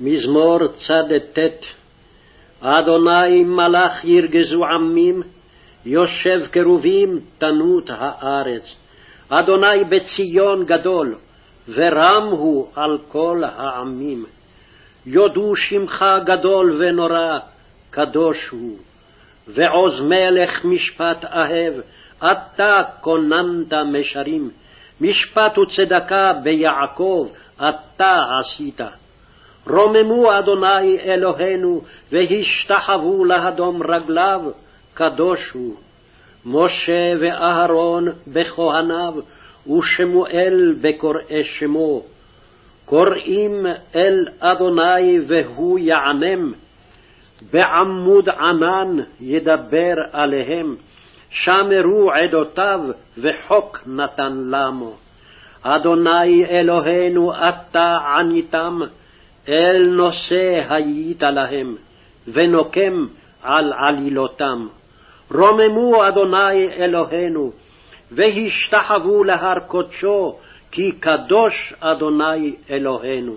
מזמור צ"ט אדוני מלאך ירגזו עמים, יושב קרובים תנות הארץ. אדוני בציון גדול, ורם הוא על כל העמים. יודו שמך גדול ונורא, קדוש הוא. ועוז מלך משפט אהב, אתה כוננת משרים. משפט וצדקה ביעקב אתה עשית. רוממו אדוני אלוהינו, והשתחוו להדום רגליו, קדוש הוא. משה ואהרון בכהניו, ושמואל בקוראי שמו. קוראים אל אדוני והוא יענם, בעמוד ענן ידבר עליהם. שמרו עדותיו וחוק נתן למו. אדוני אלוהינו אתה עניתם, אל נושא היית להם, ונוקם על עלילותם. רוממו אדוני אלוהינו, והשתחוו להר קודשו, כי קדוש אדוני אלוהינו.